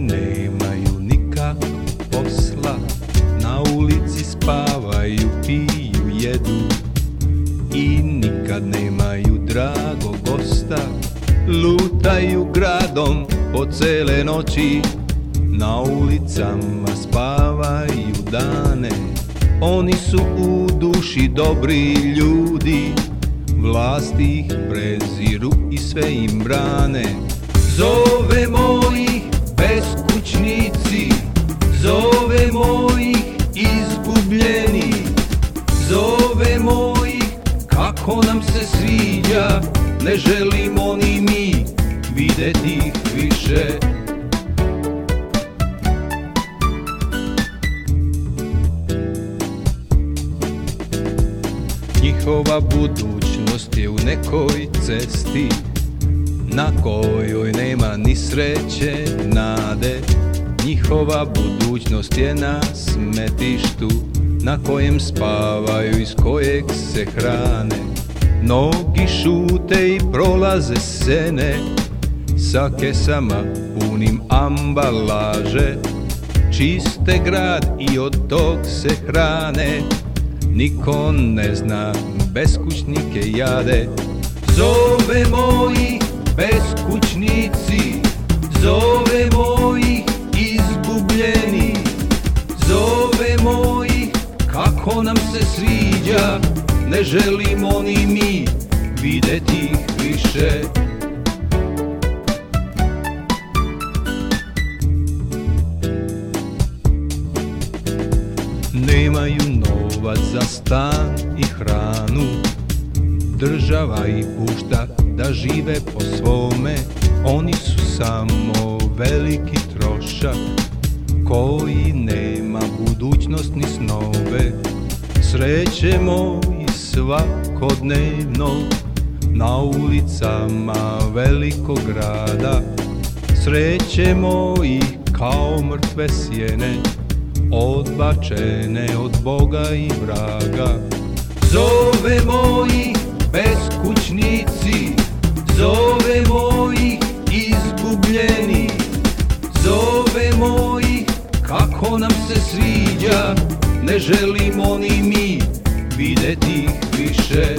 nemaju nikak posla. Na ulici spavaju, piju, jedu I nikad nemaju drago gosta. Lutaju gradom po cele noći Na ulicama spavaju dane. Oni su u duši dobri ljudi Vlasti ih preziru i sve im brane. Zovemo beskućnici Zove mojih izgubljeni Zove mojih kako nam se sviđa Ne želimo ni mi vidjeti ih više. Njihova budućnost je u nekoj cesti Na kojoj ni sreće, nade. Njihova budućnost je na smetištu Na kojem spavaju, iz kojeg se hrane. Nogi šute i prolaze sene Sa kesama punim ambalaže. Čiste grad i od tog se hrane. Niko ne zna beskućnike jade. Zove izgubljeni Zove moji kako nam se sviđa. Ne želimo ni mi vidjeti ih više. Nemaju novac za stan i hranu. Država ih pušta da žive po svome. Oni su samo veliki budućnost ni snove. Srećemo i svakodnevno Na ulicama velikog grada. Srećemo ih kao mrtve sjene Odbačene od Boga i vraga. Zove moji kako nam se sviđa Ne želimo ni mi vidjeti ih više